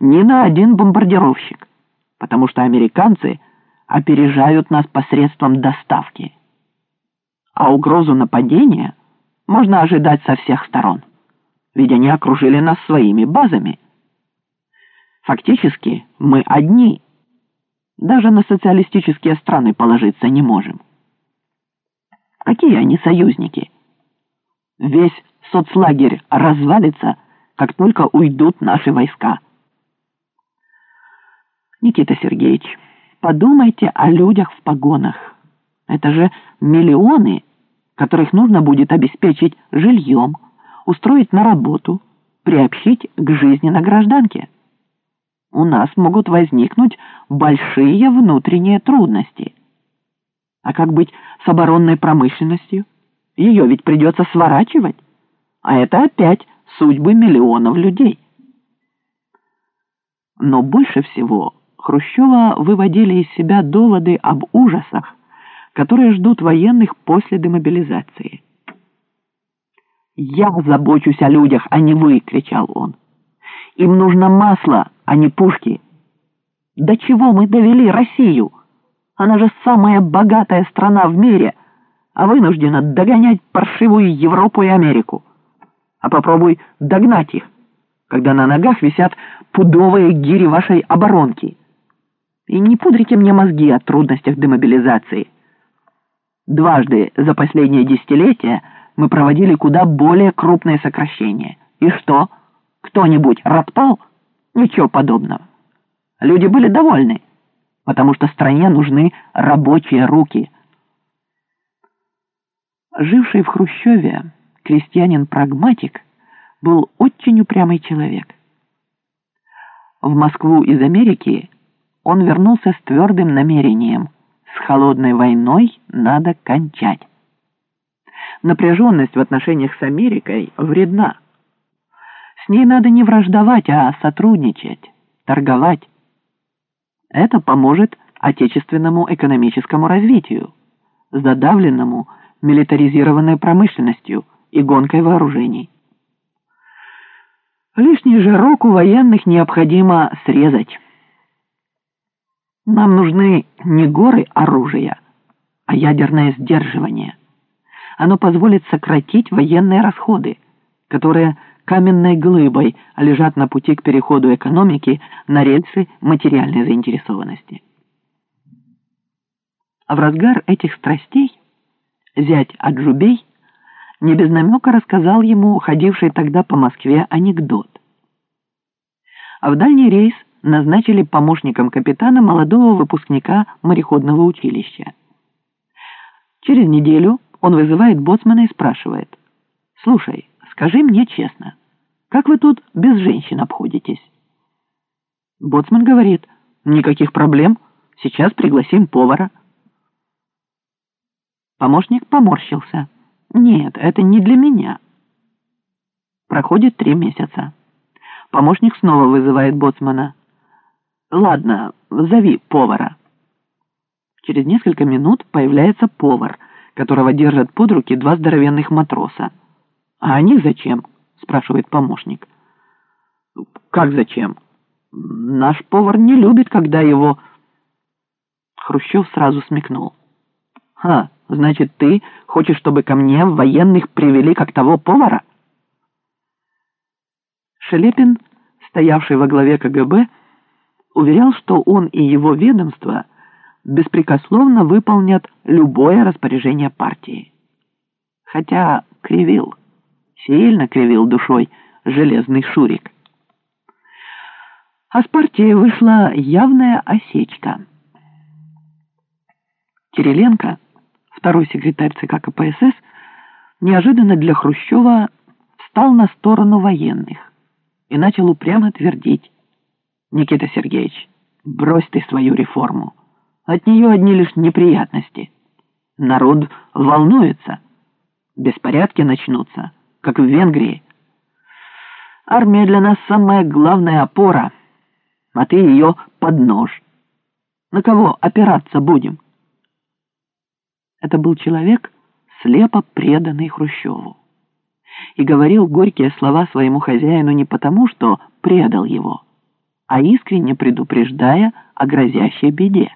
ни на один бомбардировщик, потому что американцы опережают нас посредством доставки. А угрозу нападения можно ожидать со всех сторон, ведь они окружили нас своими базами. Фактически мы одни, даже на социалистические страны положиться не можем. Какие они союзники? Весь соцлагерь развалится, как только уйдут наши войска. Никита Сергеевич, подумайте о людях в погонах. Это же миллионы, которых нужно будет обеспечить жильем, устроить на работу, приобщить к жизни на гражданке. У нас могут возникнуть большие внутренние трудности. А как быть с оборонной промышленностью? Ее ведь придется сворачивать. А это опять судьбы миллионов людей. Но больше всего Хрущева выводили из себя доводы об ужасах, которые ждут военных после демобилизации. «Я забочусь о людях, а не вы!» — кричал он. «Им нужно масло, а не пушки!» «До чего мы довели Россию? Она же самая богатая страна в мире, а вынуждена догонять паршивую Европу и Америку. А попробуй догнать их, когда на ногах висят пудовые гири вашей оборонки». И не пудрите мне мозги о трудностях демобилизации. Дважды за последние десятилетия мы проводили куда более крупные сокращения. И что? Кто-нибудь роптал? Ничего подобного. Люди были довольны, потому что стране нужны рабочие руки. Живший в Хрущеве крестьянин-прагматик был очень упрямый человек. В Москву из Америки он вернулся с твердым намерением. С холодной войной надо кончать. Напряженность в отношениях с Америкой вредна. С ней надо не враждовать, а сотрудничать, торговать. Это поможет отечественному экономическому развитию, задавленному милитаризированной промышленностью и гонкой вооружений. Лишний жирок у военных необходимо срезать. Нам нужны не горы оружия, а ядерное сдерживание. Оно позволит сократить военные расходы, которые каменной глыбой лежат на пути к переходу экономики на рельсы материальной заинтересованности. А в разгар этих страстей зять Аджубей не без намека рассказал ему ходивший тогда по Москве анекдот. А в дальний рейс назначили помощником капитана молодого выпускника мореходного училища. Через неделю он вызывает боцмана и спрашивает. «Слушай, скажи мне честно, как вы тут без женщин обходитесь?» Боцман говорит. «Никаких проблем. Сейчас пригласим повара». Помощник поморщился. «Нет, это не для меня». Проходит три месяца. Помощник снова вызывает боцмана. «Ладно, зови повара». Через несколько минут появляется повар, которого держат под руки два здоровенных матроса. «А они зачем?» — спрашивает помощник. «Как зачем? Наш повар не любит, когда его...» Хрущев сразу смекнул. «А, значит, ты хочешь, чтобы ко мне военных привели как того повара?» Шелепин, стоявший во главе КГБ, уверял, что он и его ведомство беспрекословно выполнят любое распоряжение партии. Хотя кривил, сильно кривил душой железный Шурик. А с партии вышла явная осечка. Кириленко, второй секретарь ЦК КПСС, неожиданно для Хрущева встал на сторону военных и начал упрямо твердить, Никита Сергеевич, брось ты свою реформу. От нее одни лишь неприятности. Народ волнуется. Беспорядки начнутся, как в Венгрии. Армия для нас самая главная опора, а ты ее под нож. На кого опираться будем? Это был человек, слепо преданный Хрущеву. И говорил горькие слова своему хозяину не потому, что предал его, а искренне предупреждая о грозящей беде.